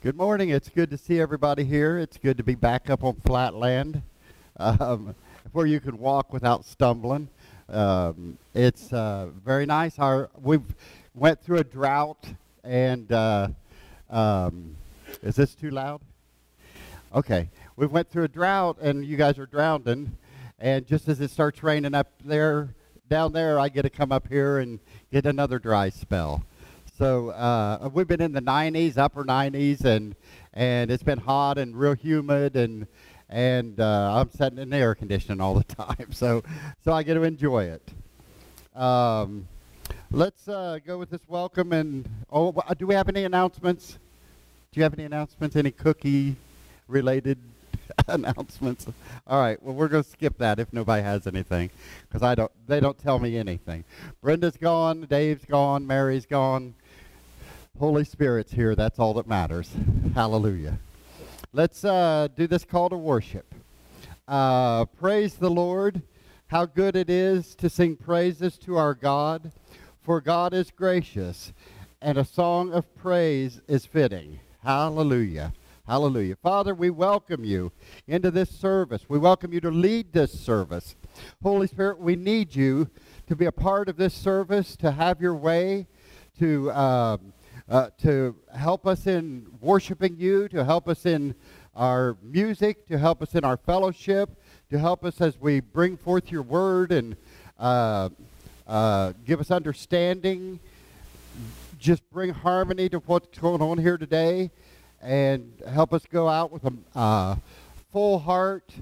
Good morning. It's good to see everybody here. It's good to be back up on flat land um, where you can walk without stumbling. Um, it's uh, very nice. Our we've went through a drought, and uh, um, is this too loud? Okay, we went through a drought, and you guys are drowning. And just as it starts raining up there, down there, I get to come up here and get another dry spell. So uh, we've been in the 90s, upper 90s, and and it's been hot and real humid, and and uh, I'm sitting in the air conditioning all the time. So so I get to enjoy it. Um, let's uh, go with this welcome. And oh, do we have any announcements? Do you have any announcements? Any cookie related announcements? All right. Well, we're going to skip that if nobody has anything, because I don't. They don't tell me anything. Brenda's gone. Dave's gone. Mary's gone. Holy Spirit's here. That's all that matters. Hallelujah. Let's uh, do this call to worship. Uh, praise the Lord. How good it is to sing praises to our God, for God is gracious, and a song of praise is fitting. Hallelujah. Hallelujah. Father, we welcome you into this service. We welcome you to lead this service. Holy Spirit, we need you to be a part of this service, to have your way, to. Um, uh, to help us in worshiping you, to help us in our music, to help us in our fellowship, to help us as we bring forth your word and uh, uh, give us understanding. Just bring harmony to what's going on here today and help us go out with a uh, full heart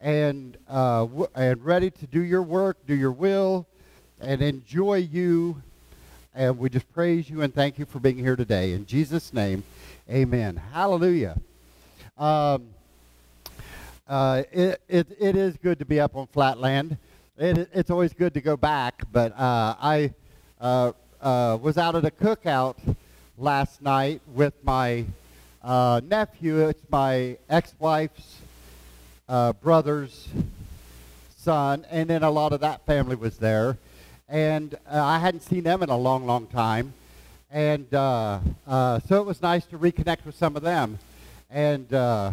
and, uh, w- and ready to do your work, do your will, and enjoy you and we just praise you and thank you for being here today. In Jesus' name, amen. Hallelujah. Um, uh, it, it, it is good to be up on flatland. It, it's always good to go back, but uh, I uh, uh was out at a cookout last night with my uh, nephew. It's my ex-wife's uh, brother's son, and then a lot of that family was there and uh, I hadn't seen them in a long, long time. And uh, uh, so it was nice to reconnect with some of them. And uh,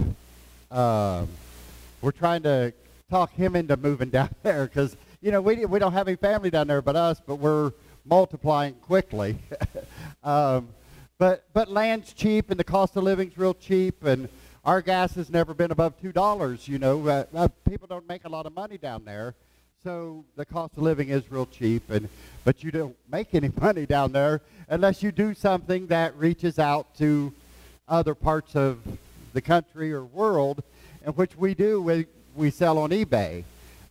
uh, we're trying to talk him into moving down there because, you know, we, we don't have any family down there but us, but we're multiplying quickly. um, but, but land's cheap and the cost of living's real cheap and our gas has never been above $2, you know. Uh, people don't make a lot of money down there so the cost of living is real cheap, and but you don't make any money down there unless you do something that reaches out to other parts of the country or world, and which we do. We we sell on eBay,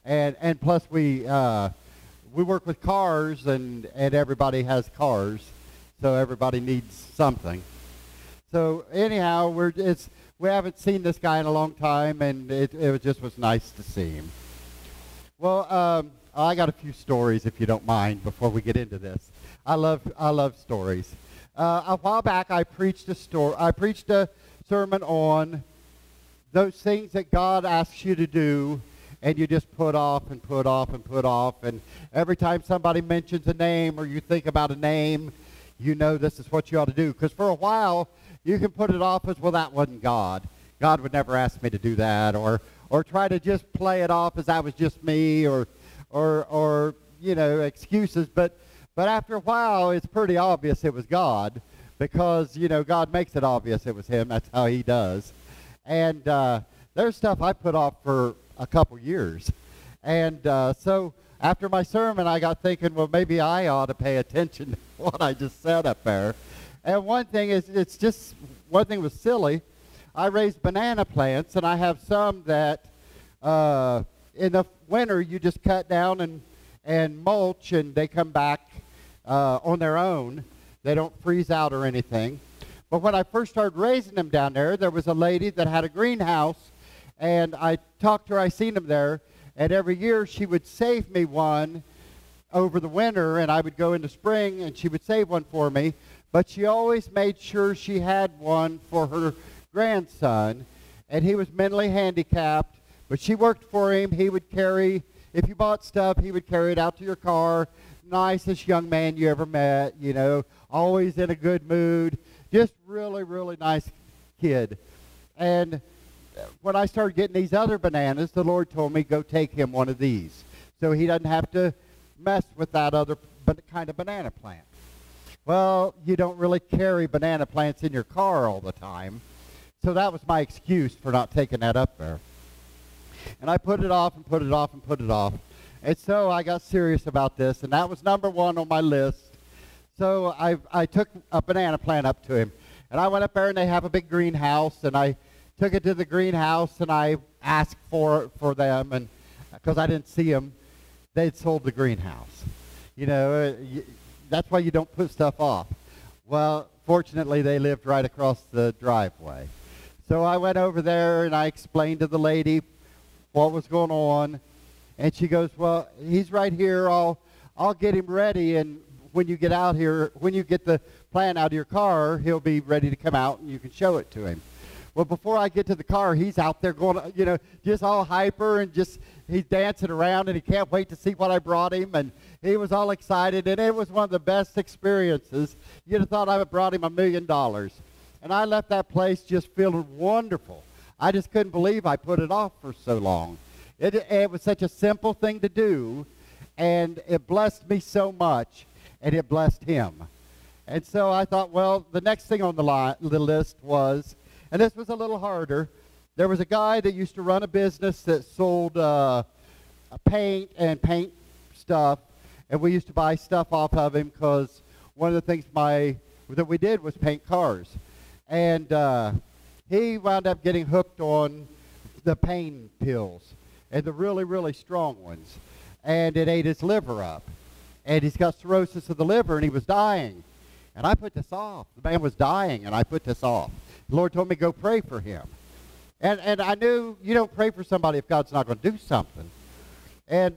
and and plus we uh, we work with cars, and and everybody has cars, so everybody needs something. So anyhow, we're it's we haven't seen this guy in a long time, and it it just was nice to see him. Well, um, I got a few stories, if you don't mind, before we get into this. I love I love stories. Uh, a while back, I preached a story. I preached a sermon on those things that God asks you to do, and you just put off and put off and put off. And every time somebody mentions a name or you think about a name, you know this is what you ought to do. Because for a while, you can put it off as well. That wasn't God. God would never ask me to do that, or or try to just play it off as I was just me or, or, or you know, excuses. But, but after a while, it's pretty obvious it was God because, you know, God makes it obvious it was him. That's how he does. And uh, there's stuff I put off for a couple years. And uh, so after my sermon, I got thinking, well, maybe I ought to pay attention to what I just said up there. And one thing is, it's just, one thing was silly I raise banana plants, and I have some that uh, in the winter you just cut down and, and mulch, and they come back uh, on their own. They don't freeze out or anything. But when I first started raising them down there, there was a lady that had a greenhouse, and I talked to her. I seen them there, and every year she would save me one over the winter, and I would go into spring, and she would save one for me. But she always made sure she had one for her grandson, and he was mentally handicapped, but she worked for him. He would carry, if you bought stuff, he would carry it out to your car. Nicest young man you ever met, you know, always in a good mood. Just really, really nice kid. And when I started getting these other bananas, the Lord told me, go take him one of these. So he doesn't have to mess with that other kind of banana plant. Well, you don't really carry banana plants in your car all the time. So that was my excuse for not taking that up there. And I put it off and put it off and put it off. And so I got serious about this, and that was number one on my list. So I, I took a banana plant up to him. And I went up there, and they have a big greenhouse, and I took it to the greenhouse, and I asked for, for them, and because I didn't see them, they'd sold the greenhouse. You know, uh, you, that's why you don't put stuff off. Well, fortunately, they lived right across the driveway. So I went over there and I explained to the lady what was going on. And she goes, well, he's right here. I'll, I'll get him ready. And when you get out here, when you get the plant out of your car, he'll be ready to come out and you can show it to him. Well, before I get to the car, he's out there going, you know, just all hyper and just, he's dancing around and he can't wait to see what I brought him. And he was all excited. And it was one of the best experiences. You'd have thought I brought him a million dollars. And I left that place just feeling wonderful. I just couldn't believe I put it off for so long. It, it was such a simple thing to do, and it blessed me so much, and it blessed him. And so I thought, well, the next thing on the, li- the list was, and this was a little harder, there was a guy that used to run a business that sold uh, paint and paint stuff, and we used to buy stuff off of him because one of the things my that we did was paint cars. And uh, he wound up getting hooked on the pain pills, and the really, really strong ones. And it ate his liver up. And he's got cirrhosis of the liver, and he was dying. And I put this off. The man was dying, and I put this off. The Lord told me go pray for him. And, and I knew you don't pray for somebody if God's not going to do something. And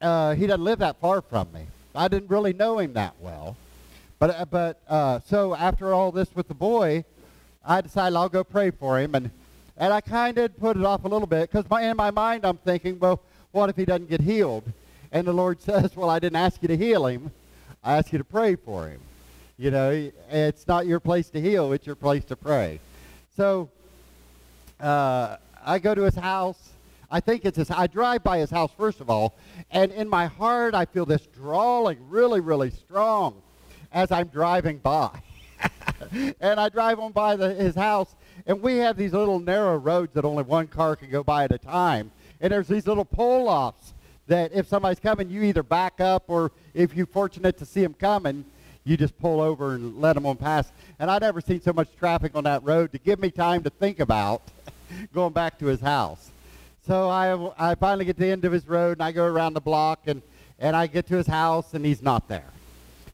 uh, he doesn't live that far from me. I didn't really know him that well. But, uh, but uh, so after all this with the boy, I decided I'll go pray for him. And, and I kind of put it off a little bit because in my mind I'm thinking, well, what if he doesn't get healed? And the Lord says, well, I didn't ask you to heal him. I asked you to pray for him. You know, it's not your place to heal. It's your place to pray. So uh, I go to his house. I think it's his. I drive by his house first of all, and in my heart I feel this drawing really, really strong as I'm driving by. and I drive on by the, his house, and we have these little narrow roads that only one car can go by at a time. And there's these little pull-offs that if somebody's coming, you either back up or if you're fortunate to see them coming, you just pull over and let them on pass. And I've never seen so much traffic on that road to give me time to think about going back to his house. So I, I finally get to the end of his road, and I go around the block, and, and I get to his house, and he's not there.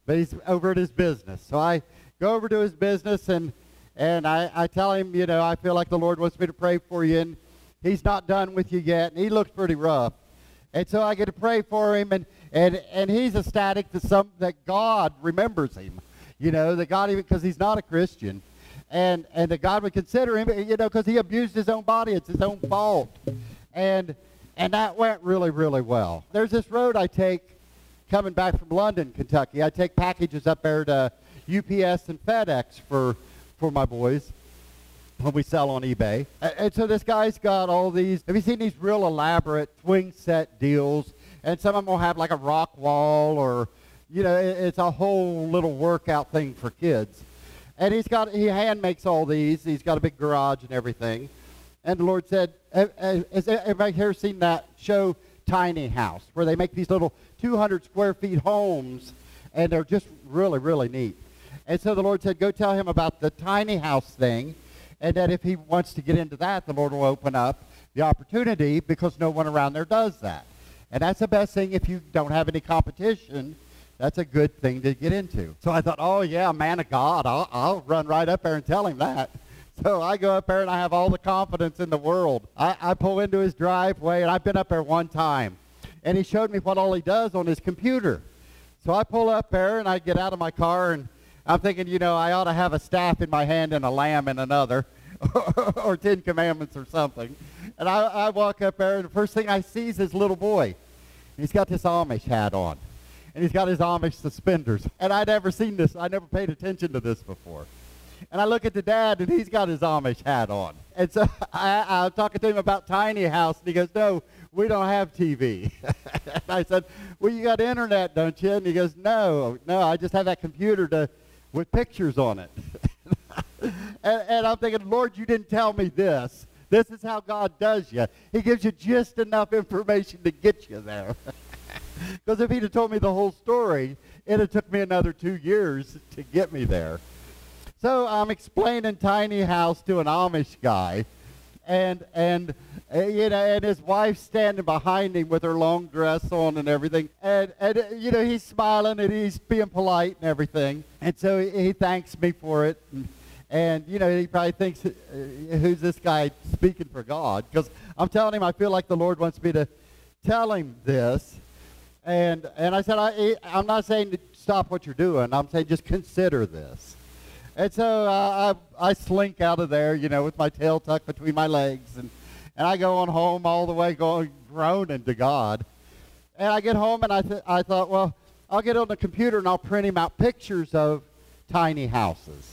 But he's over at his business. So I go over to his business and and I, I tell him, you know, I feel like the Lord wants me to pray for you, and he's not done with you yet, and he looks pretty rough. And so I get to pray for him, and, and, and he's ecstatic that, some, that God remembers him, you know, that God even, because he's not a Christian, and, and that God would consider him, you know, because he abused his own body. It's his own fault. And, and that went really, really well. There's this road I take coming back from London, Kentucky. I take packages up there to UPS and FedEx for, for my boys when we sell on eBay. And, so this guy's got all these, have you seen these real elaborate swing set deals? And some of them will have like a rock wall or, you know, it, it's a whole little workout thing for kids. And he's got, he hand makes all these. He's got a big garage and everything. And the Lord said, has everybody here seen that show Tiny House, where they make these little 200 square feet homes, and they're just really, really neat. And so the Lord said, go tell him about the tiny house thing, and that if he wants to get into that, the Lord will open up the opportunity because no one around there does that. And that's the best thing if you don't have any competition. That's a good thing to get into. So I thought, oh, yeah, man of God, I'll, I'll run right up there and tell him that. So I go up there and I have all the confidence in the world. I, I pull into his driveway, and I've been up there one time. And he showed me what all he does on his computer. So I pull up there, and I get out of my car, and I'm thinking, you know, I ought to have a staff in my hand and a lamb in another, or Ten Commandments or something. And I, I walk up there, and the first thing I see is this little boy. He's got this Amish hat on, and he's got his Amish suspenders. And I'd never seen this. I never paid attention to this before. And I look at the dad, and he's got his Amish hat on. And so I, I'm talking to him about tiny house, and he goes, "No, we don't have TV." and I said, "Well, you got internet, don't you?" And he goes, "No, no, I just have that computer to with pictures on it." and, and I'm thinking, Lord, you didn't tell me this. This is how God does you. He gives you just enough information to get you there. Because if he'd have told me the whole story, it would have took me another two years to get me there. So I'm explaining tiny house to an Amish guy, and and uh, you know, and his wife standing behind him with her long dress on and everything, and and uh, you know he's smiling and he's being polite and everything, and so he, he thanks me for it, and, and you know he probably thinks, uh, who's this guy speaking for God? Because I'm telling him I feel like the Lord wants me to tell him this, and and I said I I'm not saying to stop what you're doing. I'm saying just consider this. And so uh, I, I slink out of there, you know, with my tail tucked between my legs, and, and I go on home all the way going groaning to God. And I get home, and I, th- I thought, well, I'll get on the computer and I'll print him out pictures of tiny houses.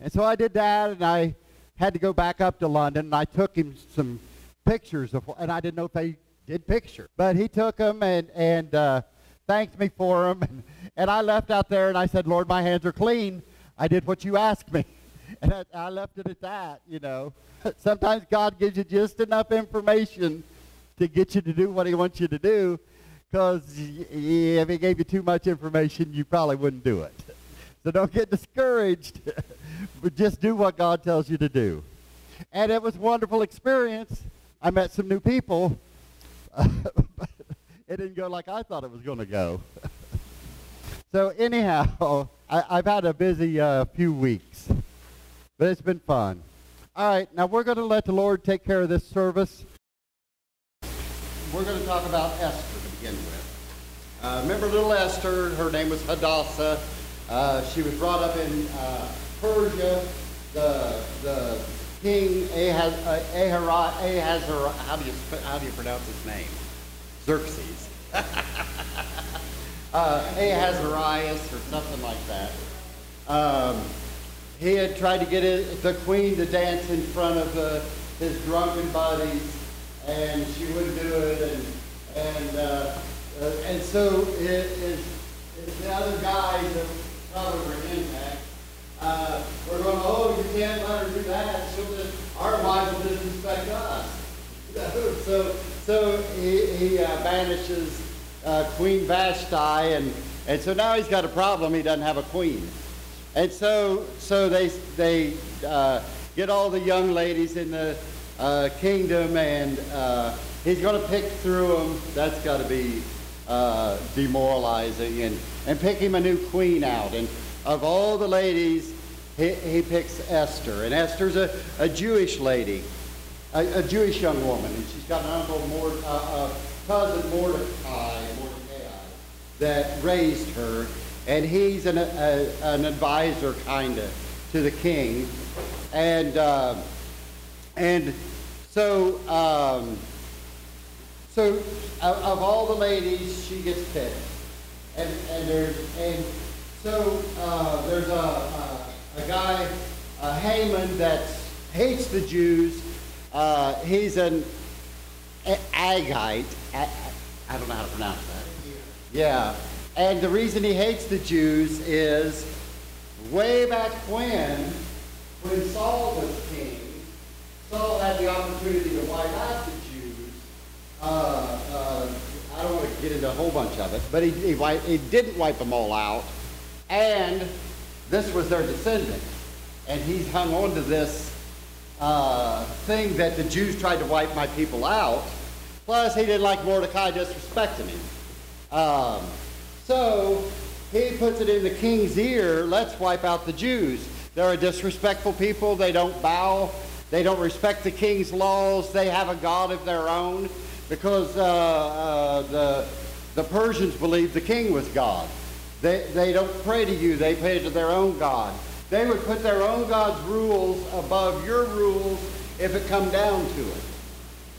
And so I did that, and I had to go back up to London, and I took him some pictures of, and I didn't know if they did picture, but he took them and and uh, thanked me for them, and, and I left out there, and I said, Lord, my hands are clean. I did what you asked me. And I, I left it at that, you know. Sometimes God gives you just enough information to get you to do what he wants you to do because if he gave you too much information, you probably wouldn't do it. So don't get discouraged, but just do what God tells you to do. And it was a wonderful experience. I met some new people. it didn't go like I thought it was going to go. So anyhow, I, have had a busy uh, few weeks, but it's been fun. All right, now we're going to let the Lord take care of this service. We're going to talk about Esther to begin with. Uh, remember little Esther? Her name was Hadassah. Uh, she was brought up in uh, Persia. The, the king Ahaz, uh, Ahaz, how do you how do you pronounce his name? Xerxes. uh, Ahasuerus or something like that. Um, he had tried to get it, the queen to dance in front of uh, his drunken buddies, and she wouldn't do it, and and uh, uh, and so the other guys that probably were impact uh, were going, oh, you can't let her do that. She'll just, our wives will disrespect us. so so he, he uh, banishes uh, Queen Vashti, and, and so now he's got a problem. He doesn't have a queen. And so, so they, they uh, get all the young ladies in the uh, kingdom, and uh, he's going to pick through them. That's got to be uh, demoralizing, and, and pick him a new queen out. And of all the ladies, he, he picks Esther. And Esther's a, a Jewish lady, a, a Jewish young woman, and she's got an uncle, Mord, uh, cousin Mordecai, Mordecai that raised her, and he's an, a, an advisor kind of to the king, and uh, and so um, so of all the ladies, she gets picked, and and there's and so uh, there's a, a, a guy, a Haman that hates the Jews. Uh, he's an Agite. I, I don't know how to pronounce that. Yeah. And the reason he hates the Jews is way back when, when Saul was king, Saul had the opportunity to wipe out the Jews. Uh, uh, I don't want to get into a whole bunch of it, but he, he, he didn't wipe them all out. And this was their descendant. And he's hung on to this uh, thing that the Jews tried to wipe my people out. Plus, he didn't like Mordecai disrespecting him. Um, so he puts it in the king's ear let's wipe out the Jews. They're a disrespectful people. They don't bow. They don't respect the king's laws. They have a God of their own because uh, uh, the, the Persians believed the king was God. They, they don't pray to you. They pray to their own God. They would put their own God's rules above your rules if it come down to it.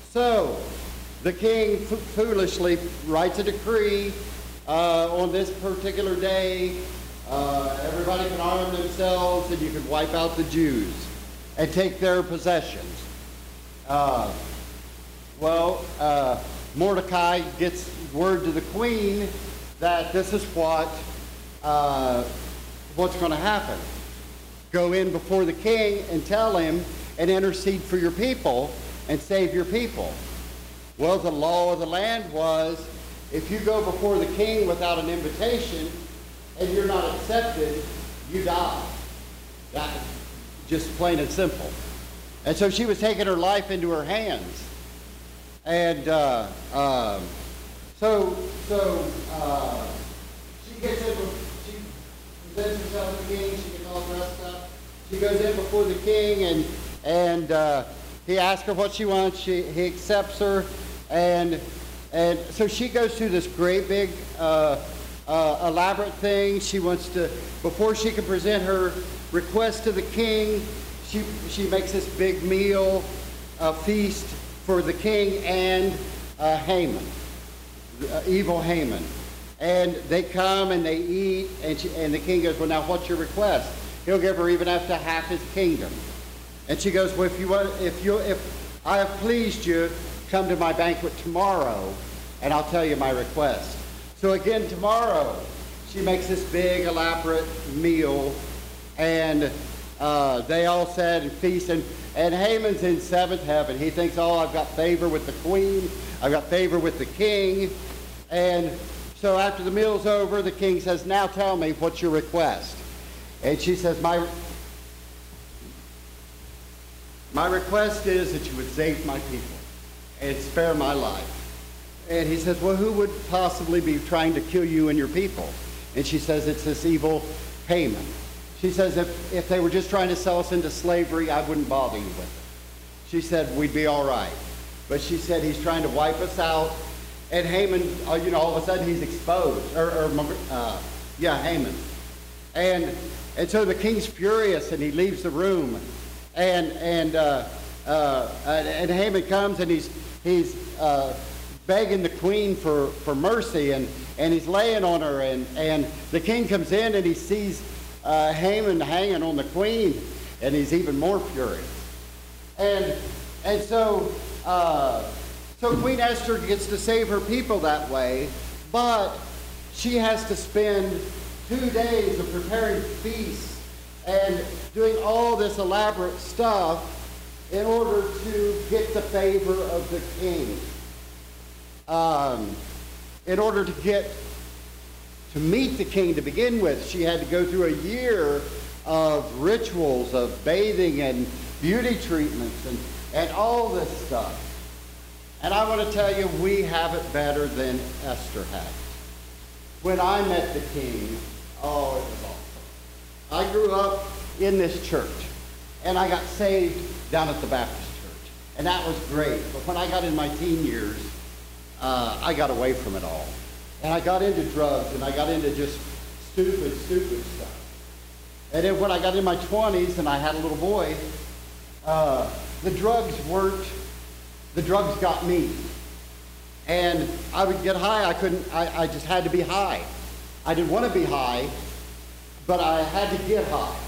So the king foolishly writes a decree uh, on this particular day. uh, everybody can arm themselves and you can wipe out the Jews and take their possessions. Uh, well, uh, Mordecai gets word to the queen that this is what uh, what's going to happen. Go in before the king and tell him and intercede for your people and save your people. Well, the law of the land was if you go before the king without an invitation and you're not accepted, you die. That, just plain and simple. And so she was taking her life into her hands. And uh, uh, so, so uh, she gets in, she presents herself to the king, she gets all dressed up. She goes in before the king and, and uh, he asks her what she wants. She, he accepts her. And, and so she goes through this great big uh, uh, elaborate thing. She wants to, before she can present her request to the king, she, she makes this big meal, a feast for the king and uh, Haman, uh, evil Haman. And they come and they eat, and, she, and the king goes, well, now what's your request? He'll give her even up to half his kingdom. And she goes, well, if you want, if you, if I have pleased you, come to my banquet tomorrow, and I'll tell you my request. So again, tomorrow, she makes this big, elaborate meal, and uh, they all sat and feast, and, and Haman's in seventh heaven. He thinks, oh, I've got favor with the queen, I've got favor with the king, and so after the meal's over, the king says, now tell me, what's your request? And she says, my, my request is that you would save my people and spare my life. And he says, well, who would possibly be trying to kill you and your people? And she says, it's this evil Haman. She says, if, if they were just trying to sell us into slavery, I wouldn't bother you with it. She said, we'd be all right. But she said, he's trying to wipe us out. And Haman, uh, you know, all of a sudden he's exposed. Or, or uh, yeah, Haman. And, and so the king's furious and he leaves the room. And, and, uh, uh, and Haman comes and he's, he's uh, begging the queen for, for mercy and, and he's laying on her. And, and the king comes in and he sees uh, Haman hanging on the queen and he's even more furious. And, and so, uh, so Queen Esther gets to save her people that way, but she has to spend two days of preparing feasts and doing all this elaborate stuff in order to get the favor of the king um, in order to get to meet the king to begin with, she had to go through a year of rituals of bathing and beauty treatments and, and all this stuff. And I want to tell you, we have it better than Esther had. When I met the king, oh, it was awesome. I grew up in this church, and I got saved down at the Baptist church. And that was great. But when I got in my teen years, uh, I got away from it all. And I got into drugs and I got into just stupid, stupid stuff. And then when I got in my 20s and I had a little boy, uh, the drugs weren't, the drugs got me. And I would get high, I couldn't, I, I just had to be high. I didn't want to be high, but I had to get high.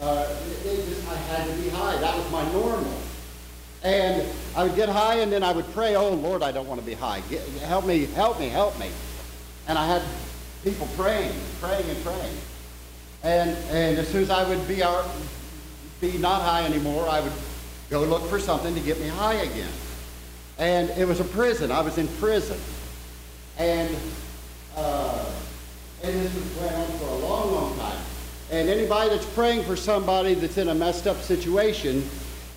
Uh, just, I had to be high. That was my normal. And I would get high and then I would pray, oh Lord, I don't want to be high. Get, help me, help me, help me. And I had people praying, praying and praying. And, and as soon as I would be, our, be not high anymore, I would go look for something to get me high again. And it was a prison. I was in prison. And, uh, and this went on for a long. And anybody that's praying for somebody that's in a messed up situation,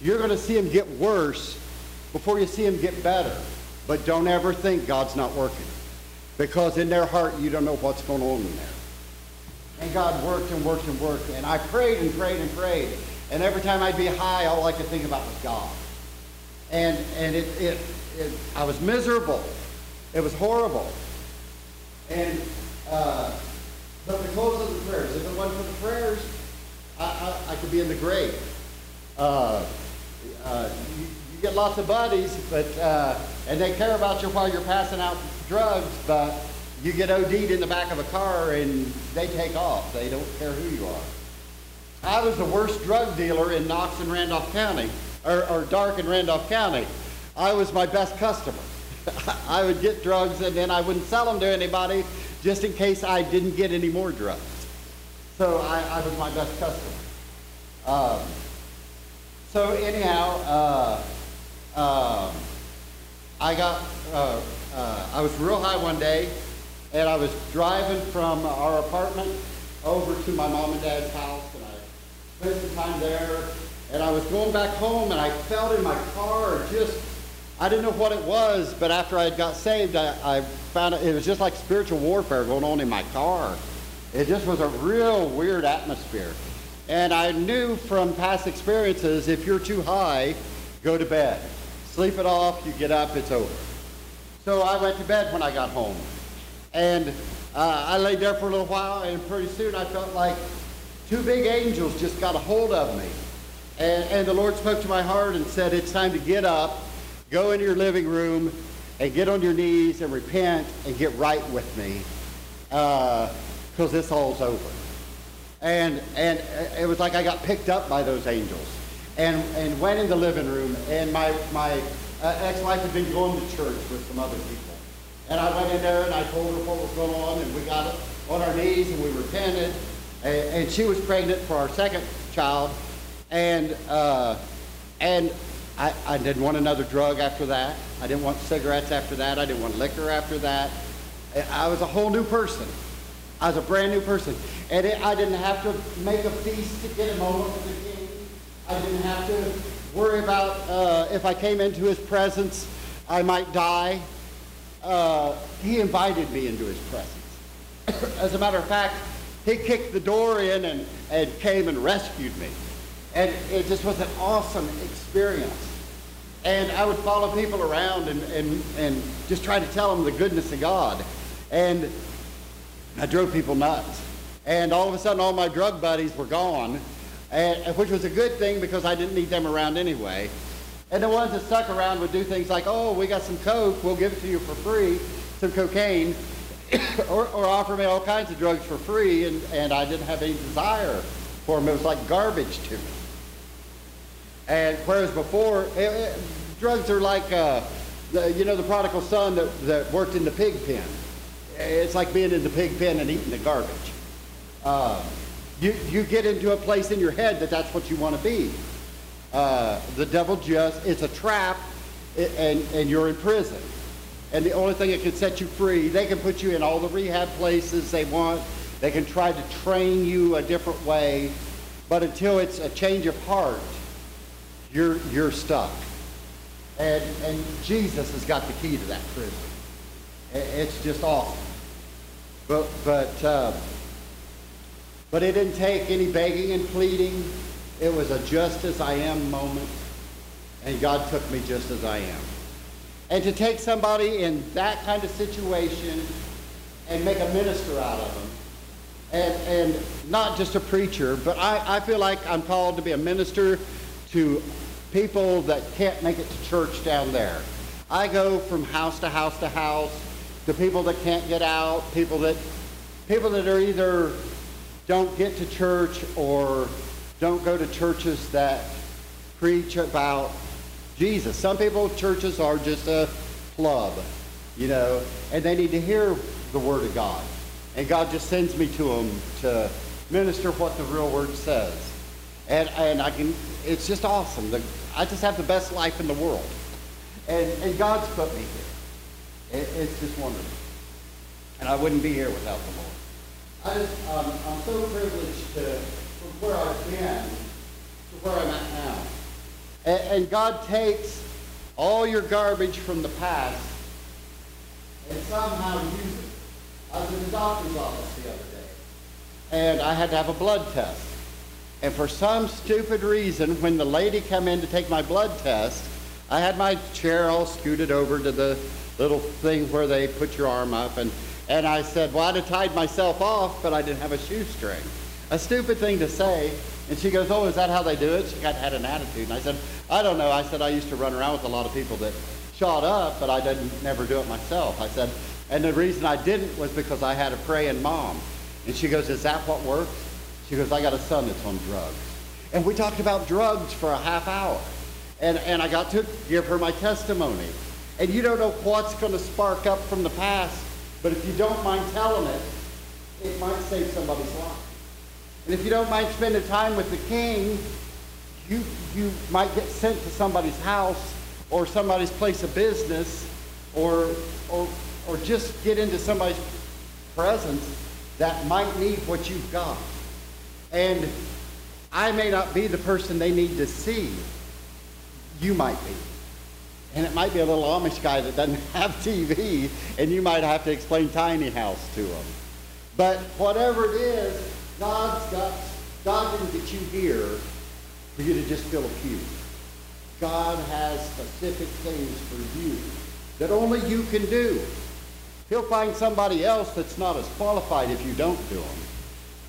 you're going to see them get worse before you see them get better. But don't ever think God's not working. Because in their heart, you don't know what's going on in there. And God worked and worked and worked. And I prayed and prayed and prayed. And every time I'd be high, all I could think about was God. And, and it, it, it I was miserable. It was horrible. And, uh, but because of the prayers, if it wasn't for the prayers, I, I, I could be in the grave. Uh, uh, you, you, get lots of buddies, but uh, and they care about you while you're passing out drugs, but you get OD'd in the back of a car and they take off. They don't care who you are. I was the worst drug dealer in Knox and Randolph County, or, or Darke and Randolph County. I was my best customer. I would get drugs and then I wouldn't sell them to anybody just in case I didn't get any more drugs. So I, I was my best customer. Um, so anyhow, uh, uh, I got, uh, uh, I was real high one day and I was driving from our apartment over to my mom and dad's house and I spent some time there and I was going back home and I felt in my car just, I didn't know what it was, but after I had got saved, I, I found it, was just like spiritual warfare going on in my car. It just was a real weird atmosphere. And I knew from past experiences, if you're too high, go to bed. Sleep it off, you get up, it's over. So I went to bed when I got home. And uh, I laid there for a little while, and pretty soon I felt like two big angels just got a hold of me. And, and the Lord spoke to my heart and said, It's time to get up, go into your living room, and get on your knees and repent and get right with me. Because uh, this all's over. And, and it was like I got picked up by those angels and, and went in the living room. And my, my uh, ex-wife had been going to church with some other people. And I went in there and I told her what was going on. And we got on our knees and we repented. And, and she was pregnant for our second child. And, uh, and I, I didn't want another drug after that. I didn't want cigarettes after that. I didn't want liquor after that. I was a whole new person. I was a brand new person. And it, I didn't have to make a feast to get a moment with the king. I didn't have to worry about uh, if I came into his presence, I might die. Uh, he invited me into his presence. As a matter of fact, he kicked the door in and, and came and rescued me. And it just was an awesome experience. And I would follow people around and, and, and just try to tell them the goodness of God. And I drove people nuts. And all of a sudden, all my drug buddies were gone, and, which was a good thing because I didn't need them around anyway. And the ones that stuck around would do things like, oh, we got some coke, we'll give it to you for free, some cocaine, or, or, offer me all kinds of drugs for free, and, and I didn't have any desire for them. It was like garbage to me. And whereas before, it, it, drugs are like, uh, the, you know, the prodigal son that, that worked in the pig pen. It's like being in the pig pen and eating the garbage. Uh, you, you get into a place in your head that that's what you want to be. Uh, the devil just, it's a trap, and, and you're in prison. And the only thing that can set you free, they can put you in all the rehab places they want. They can try to train you a different way. But until it's a change of heart, you're, you're stuck. And, and Jesus has got the key to that prison. It's just awesome. But, but, uh, but it didn't take any begging and pleading. It was a just as I am moment. And God took me just as I am. And to take somebody in that kind of situation and make a minister out of them, and, and not just a preacher, but I, I feel like I'm called to be a minister to people that can't make it to church down there. I go from house to house to house to people that can't get out, people that people that are either don't get to church or don't go to churches that preach about Jesus. Some people churches are just a club, you know, and they need to hear the word of God. And God just sends me to them to minister what the real word says. And, and I can, it's just awesome. The, I just have the best life in the world. And, and God's put me here. It, it's just wonderful. And I wouldn't be here without the Lord. I just, um, I'm so privileged to, from where I've been to where I'm at now. And, and God takes all your garbage from the past and somehow uses it. I was in the doctor's office the other day, and I had to have a blood test. And for some stupid reason, when the lady came in to take my blood test, I had my chair all scooted over to the little thing where they put your arm up, and, and I said, well, I'd have tied myself off, but I didn't have a shoestring. A stupid thing to say. And she goes, oh, is that how they do it? She got had an attitude. And I said, I don't know. I said, I used to run around with a lot of people that shot up, but I didn't never do it myself. I said, And the reason I didn't was because I had a praying mom. And she goes, is that what works? She goes, I got a son that's on drugs. And we talked about drugs for a half hour. And, and I got to give her my testimony. And you don't know what's going to spark up from the past, but if you don't mind telling it, it might save somebody's life. And if you don't mind spending time with the king, you, you might get sent to somebody's house or somebody's place of business or, or, or just get into somebody's presence that might need what you've got. And I may not be the person they need to see. You might be. And it might be a little Amish guy that doesn't have TV, and you might have to explain tiny house to him. But whatever it is, God's got, God didn't get you here for you to just fill a pew. God has specific things for you that only you can do. He'll find somebody else that's not as qualified if you don't do them.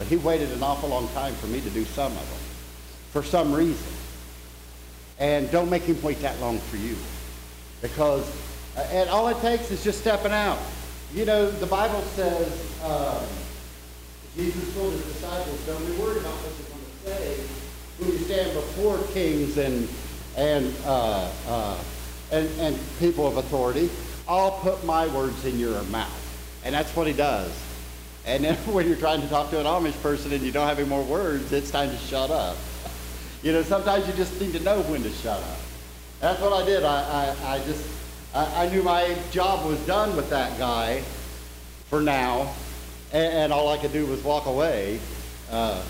But he waited an awful long time for me to do some of them for some reason. And don't make him wait that long for you. Because, uh, and all it takes is just stepping out. You know, the Bible says, um, Jesus told his disciples, don't be worried about what you're going to say when you stand before kings and, and, uh, uh, and, and people of authority. I'll put my words in your mouth. And that's what he does. And then when you're trying to talk to an Amish person and you don't have any more words, it's time to shut up. You know, sometimes you just need to know when to shut up. That's what I did. I, I, I just, I, I knew my job was done with that guy for now and, and all I could do was walk away. Uh,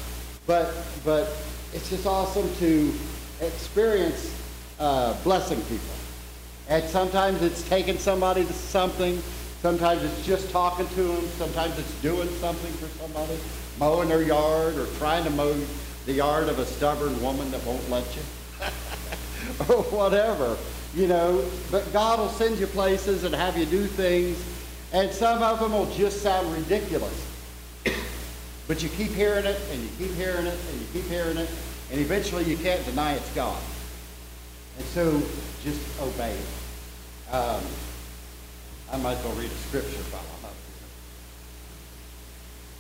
but but it's just awesome to experience uh, blessing people. And sometimes it's taking somebody to something. Sometimes it's just talking to them. Sometimes it's doing something for somebody, mowing their yard or trying to mow the yard of a stubborn woman that won't let you, or whatever, you know. But God will send you places and have you do things and some of them will just sound ridiculous. but you keep hearing it, and you keep hearing it, and you keep hearing it, and eventually you can't deny it's God. And so just obey. Um, I might as well read a scripture while I'm up here.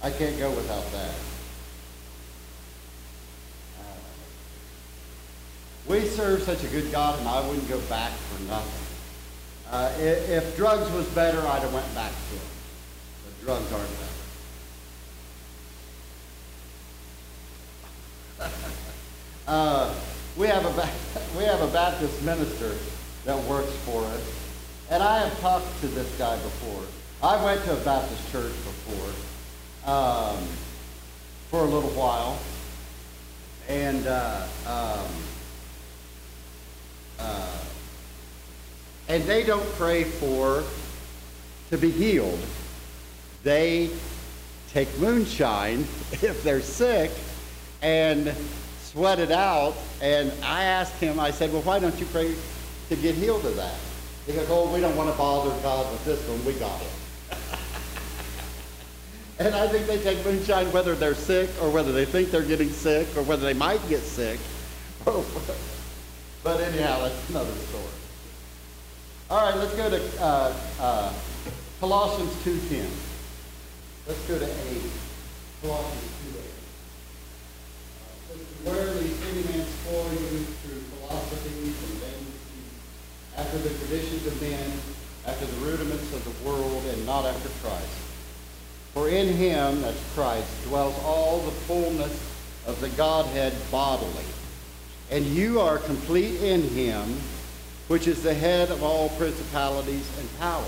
I can't go without that. Uh, we serve such a good God, and I wouldn't go back for nothing. Uh, if, if, drugs was better, I'd have went back to it. But drugs aren't better. uh, we have a we have a Baptist minister that works for us, and I have talked to this guy before. I went to a Baptist church before um, for a little while, and uh, um, uh, and they don't pray for to be healed. They take moonshine if they're sick and sweat it out. And I asked him, I said, well, why don't you pray to get healed of that? He goes, oh, we don't want to bother God with this one. We got it. and I think they take moonshine whether they're sick or whether they think they're getting sick or whether they might get sick. but anyhow, that's another story. All right, let's go to uh, uh, Colossians 2.10. Let's go to 8. Colossians 2.8. Uh, Where any man spoil you through philosophies and after the traditions of men, after the rudiments of the world, and not after Christ. For in him, that's Christ, dwells all the fullness of the Godhead bodily. And you are complete in him, which is the head of all principalities and powers.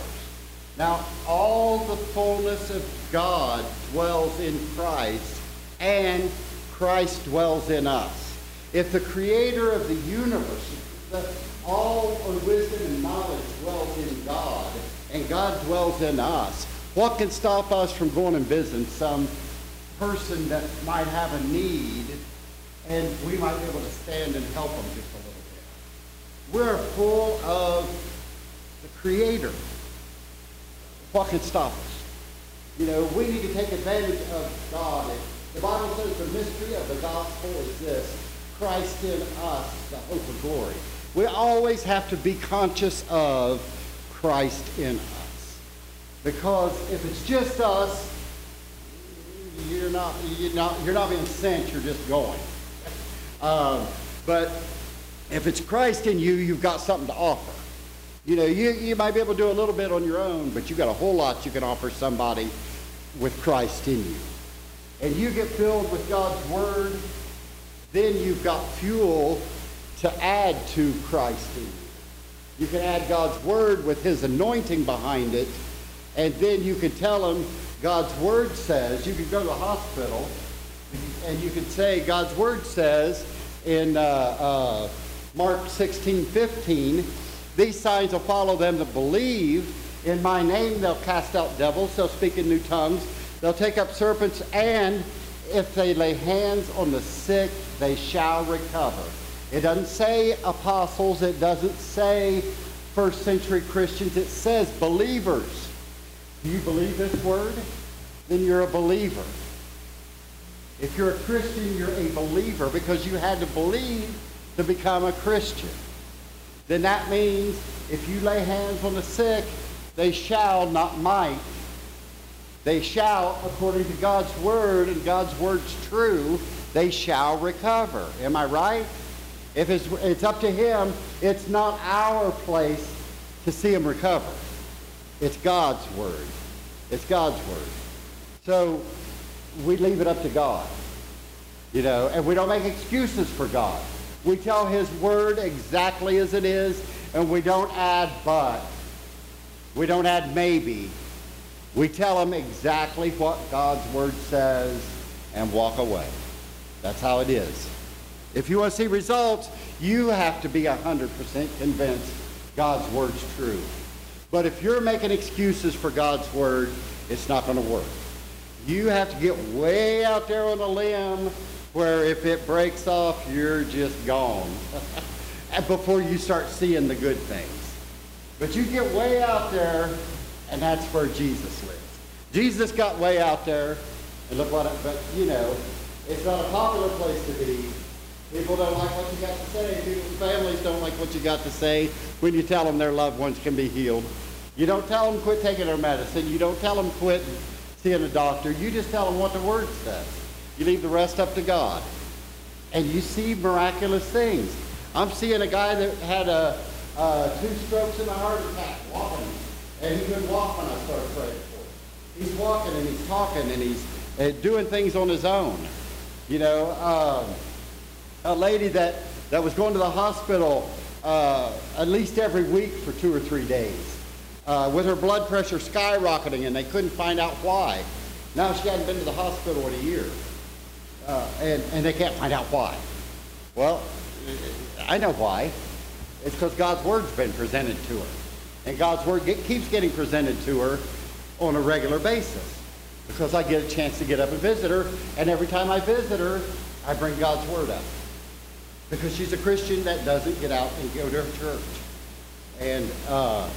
Now, all the fullness of God dwells in Christ, and Christ dwells in us. If the creator of the universe, the, all wisdom and knowledge dwells in God, and God dwells in us, what can stop us from going and visiting some person that might have a need, and we might be able to stand and help them just a little bit? we're full of the Creator. What can stop us? You know, we need to take advantage of God. The Bible says the mystery of the gospel is this Christ in us, the hope of glory. We always have to be conscious of Christ in us. Because if it's just us, you're not, you're not, you're not being sent, you're just going. Um, but if it's Christ in you, you've got something to offer. You know, you, you might be able to do a little bit on your own, but you've got a whole lot you can offer somebody with Christ in you. And you get filled with God's Word, then you've got fuel to add to Christ in you. You can add God's Word with His anointing behind it, and then you can tell him God's Word says, you can go to the hospital, and you can say, God's Word says in uh, uh, Mark 16, 15, these signs will follow them that believe. In my name they'll cast out devils, they'll speak in new tongues, they'll take up serpents, and if they lay hands on the sick, they shall recover. It doesn't say apostles, it doesn't say first century Christians, it says believers. Do you believe this word? Then you're a believer. If you're a Christian, you're a believer because you had to believe to become a Christian. Then that means if you lay hands on the sick, they shall, not might. They shall, according to God's word, and God's word's true, they shall recover. Am I right? If it's, it's up to him, it's not our place to see him recover. It's God's word. It's God's word. So we leave it up to God. You know, and we don't make excuses for God. We tell his word exactly as it is, and we don't add but. We don't add maybe. We tell him exactly what God's word says and walk away. That's how it is. If you want to see results, you have to be 100% convinced God's word's true. But if you're making excuses for God's word, it's not going to work. You have to get way out there on a limb where if it breaks off, you're just gone before you start seeing the good things. But you get way out there, and that's where Jesus lives. Jesus got way out there, and look what, it, but you know, it's not a popular place to be. People don't like what you got to say. People's families don't like what you got to say when you tell them their loved ones can be healed. You don't tell them quit taking their medicine. You don't tell them quit seeing a doctor. You just tell them what the word says. You leave the rest up to God. And you see miraculous things. I'm seeing a guy that had a, uh, two strokes and a heart attack walking. And he couldn't walk when I started praying for him. He's walking and he's talking and he's uh, doing things on his own. You know, um, a lady that, that was going to the hospital uh, at least every week for two or three days uh, with her blood pressure skyrocketing and they couldn't find out why. Now she hadn't been to the hospital in a year. Uh, and, and they can't find out why. Well, I know why. It's because God's Word's been presented to her. And God's Word get, keeps getting presented to her on a regular basis. Because I get a chance to get up and visit her, and every time I visit her, I bring God's Word up. Because she's a Christian that doesn't get out and go to her church. And, uh,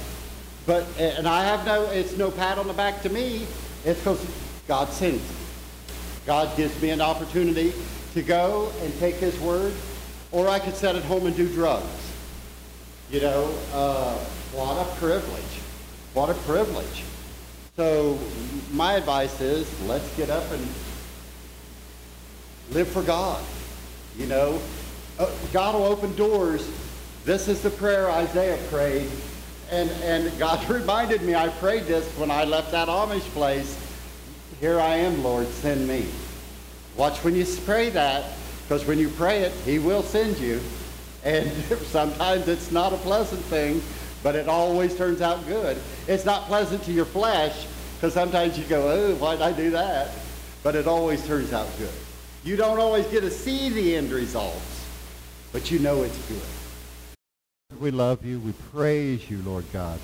but, and I have no, it's no pat on the back to me. It's because God sends me. God gives me an opportunity to go and take his word, or I could sit at home and do drugs. You know, uh, what a privilege. What a privilege. So my advice is let's get up and live for God. You know, Uh, God will open doors. This is the prayer Isaiah prayed. And, and God reminded me, I prayed this when I left that Amish place. Here I am, Lord, send me. Watch when you pray that, because when you pray it, he will send you. And sometimes it's not a pleasant thing, but it always turns out good. It's not pleasant to your flesh, because sometimes you go, oh, why did I do that? But it always turns out good. You don't always get to see the end results, but you know it's good. We love you. We praise you, Lord God.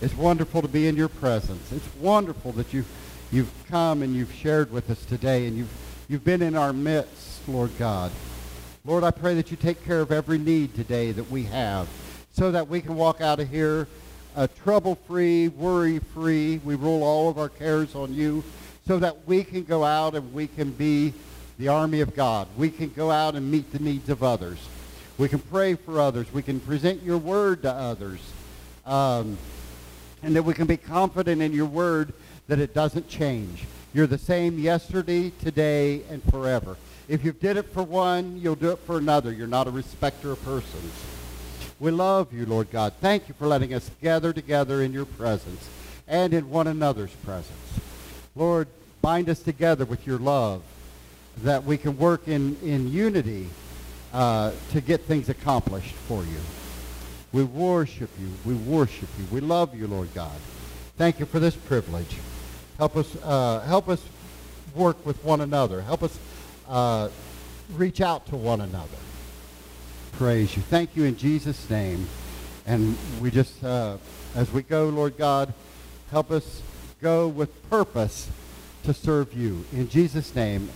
It's wonderful to be in your presence. It's wonderful that you've, you've come and you've shared with us today and you've, you've been in our midst, Lord God. Lord, I pray that you take care of every need today that we have so that we can walk out of here uh, trouble-free, worry-free. We roll all of our cares on you so that we can go out and we can be the army of God. We can go out and meet the needs of others. We can pray for others. We can present your word to others. Um, and that we can be confident in your word that it doesn't change. You're the same yesterday, today, and forever. If you did it for one, you'll do it for another. You're not a respecter of persons. We love you, Lord God. Thank you for letting us gather together in your presence and in one another's presence. Lord, bind us together with your love that we can work in, in unity uh, to get things accomplished for you. We worship you. We worship you. We love you, Lord God. Thank you for this privilege. Help us, uh, help us work with one another. Help us uh, reach out to one another. Praise you. Thank you in Jesus' name. And we just, uh, as we go, Lord God, help us go with purpose to serve you. In Jesus' name,